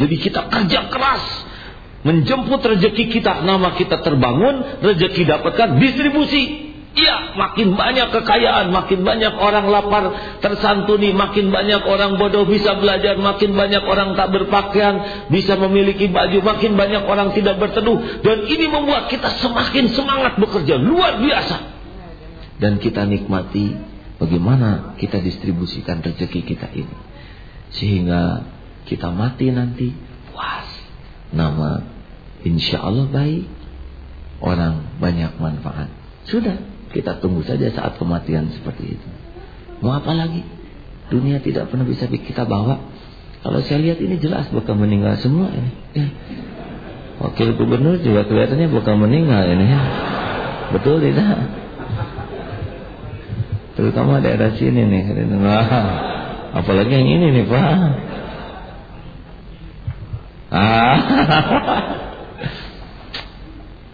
Jadi kita kerja keras menjemput rezeki kita, nama kita terbangun, rezeki dapatkan, distribusi. Iya, makin banyak kekayaan, makin banyak orang lapar tersantuni, makin banyak orang bodoh bisa belajar, makin banyak orang tak berpakaian, bisa memiliki baju, makin banyak orang tidak berteduh. Dan ini membuat kita semakin semangat bekerja, luar biasa. Dan kita nikmati bagaimana kita distribusikan rezeki kita ini. Sehingga kita mati nanti puas. Nama insya Allah baik. Orang banyak manfaat. Sudah. Kita tunggu saja saat kematian seperti itu. Mau apa lagi? Dunia tidak pernah bisa kita bawa. Kalau saya lihat ini jelas bukan meninggal semua ini. Ya. Wakil gubernur juga kelihatannya bukan meninggal ini ya. Betul tidak? Terutama daerah sini nih. Wah, apalagi yang ini nih Pak. Ah.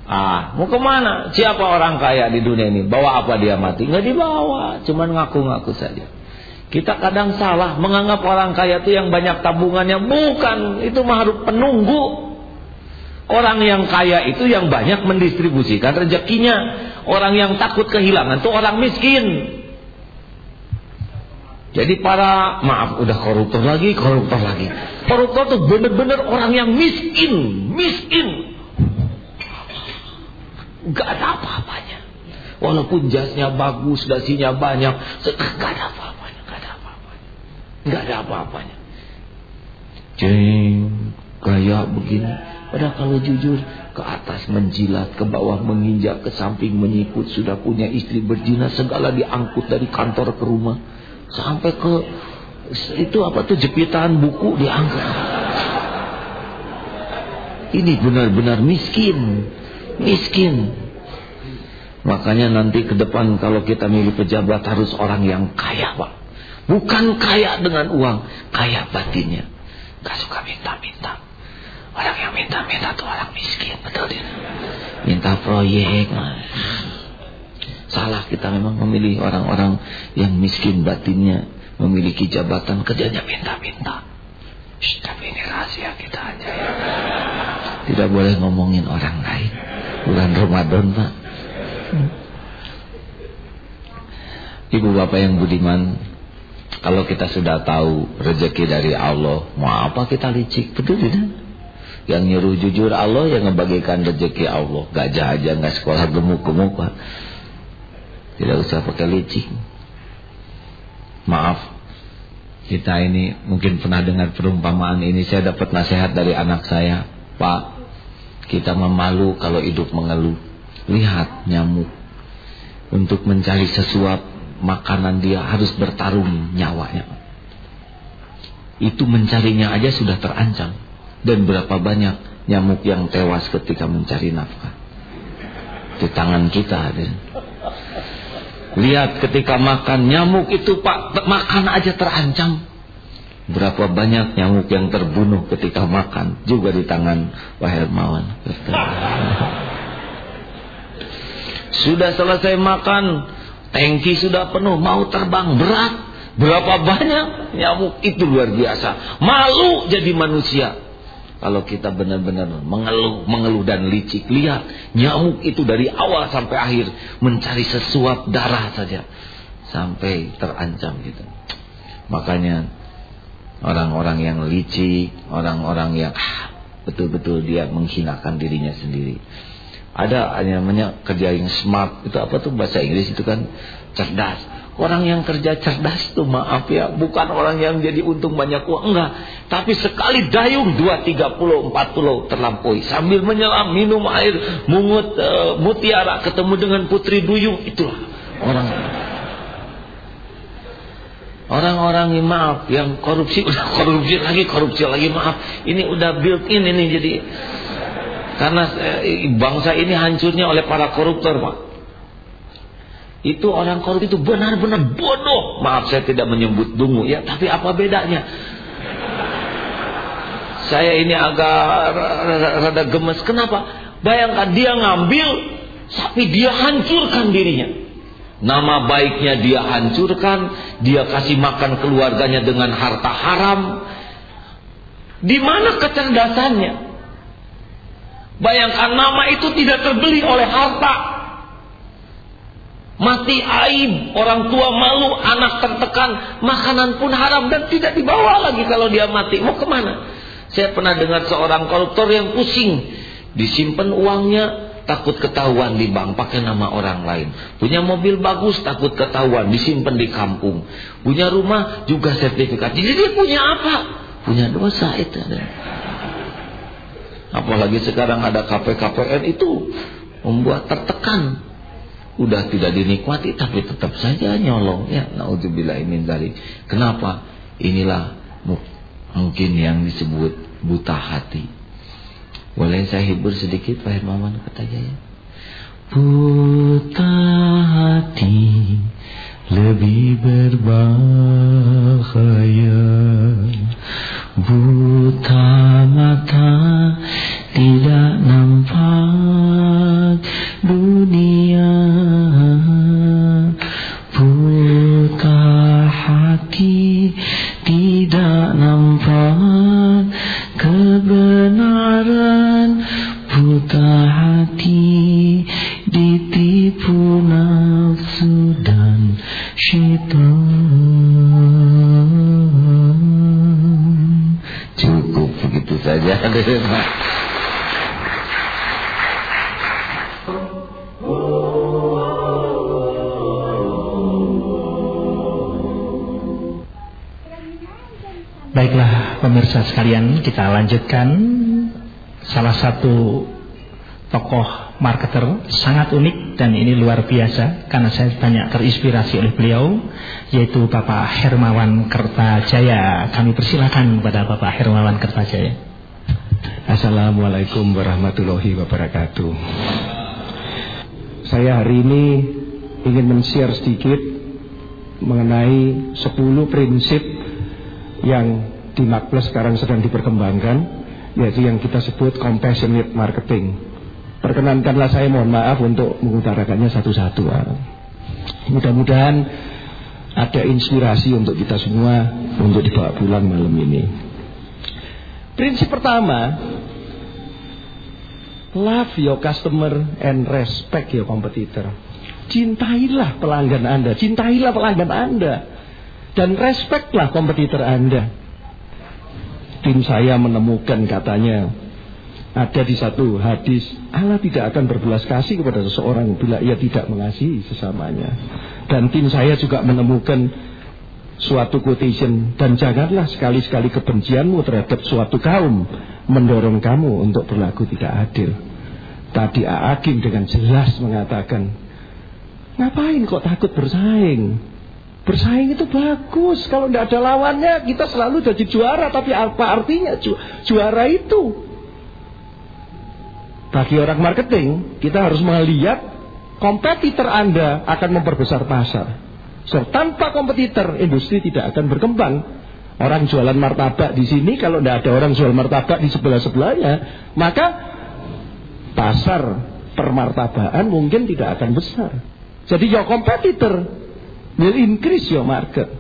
Ah, mau ke mana? Siapa orang kaya di dunia ini? Bawa apa dia mati? Nggak dibawa, cuman ngaku-ngaku saja. Kita kadang salah menganggap orang kaya itu yang banyak tabungannya. Bukan, itu harus penunggu. Orang yang kaya itu yang banyak mendistribusikan rezekinya. Orang yang takut kehilangan itu orang miskin. Jadi para maaf udah koruptor lagi, koruptor lagi. Koruptor tuh bener-bener orang yang miskin, miskin. Gak ada apa-apanya. Walaupun jasnya bagus, dasinya banyak, gak ada apa-apanya, gak ada apa-apanya. Gak ada apa-apanya. Jeng, gaya begini. Padahal kalau jujur, ke atas menjilat, ke bawah menginjak, ke samping menyikut, sudah punya istri berzina, segala diangkut dari kantor ke rumah. Sampai ke itu apa tuh jepitan buku diangkut. Ini benar-benar miskin miskin. Makanya nanti ke depan kalau kita milih pejabat harus orang yang kaya, Pak. Bukan kaya dengan uang, kaya batinnya. Gak suka minta-minta. Orang yang minta-minta itu orang miskin, betul tidak? Minta proyek. Salah kita memang memilih orang-orang yang miskin batinnya, memiliki jabatan kerjanya minta-minta. Tapi ini rahasia kita aja ya. Tidak boleh ngomongin orang lain bulan Ramadan Pak Ibu bapak yang budiman Kalau kita sudah tahu rezeki dari Allah Mau apa kita licik Betul tidak? Yang nyuruh jujur Allah Yang ngebagikan rezeki Allah Gajah aja nggak sekolah gemuk-gemuk Pak Tidak usah pakai licik Maaf Kita ini mungkin pernah dengar perumpamaan ini Saya dapat nasihat dari anak saya Pak kita memalu kalau hidup mengeluh. Lihat nyamuk. Untuk mencari sesuap makanan dia harus bertarung nyawanya. Itu mencarinya aja sudah terancam. Dan berapa banyak nyamuk yang tewas ketika mencari nafkah. Di tangan kita. Dan. Lihat ketika makan nyamuk itu pak makan aja terancam. Berapa banyak nyamuk yang terbunuh ketika makan juga di tangan Pak Hermawan. Sudah selesai makan, tangki sudah penuh, mau terbang berat. Berapa banyak nyamuk itu luar biasa. Malu jadi manusia. Kalau kita benar-benar mengeluh, mengeluh dan licik, lihat nyamuk itu dari awal sampai akhir mencari sesuap darah saja sampai terancam gitu. Makanya Orang-orang yang licik, orang-orang yang betul-betul dia menghinakan dirinya sendiri. Ada namanya kerja yang smart, itu apa tuh bahasa Inggris itu kan cerdas. Orang yang kerja cerdas tuh maaf ya, bukan orang yang jadi untung banyak uang, enggak. Tapi sekali dayung dua tiga pulau, empat pulau terlampaui. Sambil menyelam, minum air, mungut uh, mutiara, ketemu dengan putri duyung, itulah orang Orang-orang yang maaf yang korupsi udah korupsi lagi korupsi lagi maaf ini udah built in ini jadi karena eh, bangsa ini hancurnya oleh para koruptor pak. Itu orang korup itu benar-benar bodoh. Maaf saya tidak menyebut dungu ya tapi apa bedanya? Saya ini agak rada gemes. Kenapa? Bayangkan dia ngambil tapi dia hancurkan dirinya. Nama baiknya dia hancurkan, dia kasih makan keluarganya dengan harta haram. Di mana kecerdasannya? Bayangkan nama itu tidak terbeli oleh harta. Mati aib, orang tua malu, anak tertekan, makanan pun haram dan tidak dibawa lagi kalau dia mati. Mau ke mana? Saya pernah dengar seorang koruptor yang pusing. Disimpan uangnya, takut ketahuan di bank pakai nama orang lain. Punya mobil bagus, takut ketahuan, disimpan di kampung. Punya rumah juga sertifikat. Jadi dia punya apa? Punya dosa itu. Apalagi sekarang ada KPKPN itu membuat tertekan. Udah tidak dinikmati tapi tetap saja nyolong. Ya naudzubillah min dzalik kenapa? Inilah mungkin yang disebut buta hati. Boleh saya hibur sedikit Pak Hermawan katanya ya? Buta hati lebih berbahaya. Buta mata tidak Baiklah pemirsa sekalian kita lanjutkan salah satu tokoh marketer sangat unik dan ini luar biasa karena saya banyak terinspirasi oleh beliau yaitu Bapak Hermawan Kertajaya. Kami persilakan kepada Bapak Hermawan Kertajaya. Assalamualaikum warahmatullahi wabarakatuh. Saya hari ini ingin men-share sedikit mengenai 10 prinsip yang di Makbles sekarang sedang diperkembangkan yaitu yang kita sebut compassionate marketing. Perkenankanlah saya mohon maaf untuk mengutarakannya satu-satu. Mudah-mudahan ada inspirasi untuk kita semua untuk dibawa pulang malam ini. Prinsip pertama, love your customer and respect your competitor. Cintailah pelanggan Anda, cintailah pelanggan Anda. Dan respektlah kompetitor Anda. Tim saya menemukan katanya ada di satu hadis Allah tidak akan berbelas kasih kepada seseorang bila ia tidak mengasihi sesamanya. Dan tim saya juga menemukan suatu quotation dan janganlah sekali-sekali kebencianmu terhadap suatu kaum mendorong kamu untuk berlaku tidak adil. Tadi Aakim dengan jelas mengatakan, ngapain kok takut bersaing? Bersaing itu bagus. Kalau tidak ada lawannya, kita selalu jadi juara. Tapi apa artinya ju juara itu? Bagi orang marketing, kita harus melihat kompetitor Anda akan memperbesar pasar. So, tanpa kompetitor, industri tidak akan berkembang. Orang jualan martabak di sini, kalau tidak ada orang jual martabak di sebelah-sebelahnya, maka pasar permartabaan mungkin tidak akan besar. Jadi ya kompetitor will increase your market.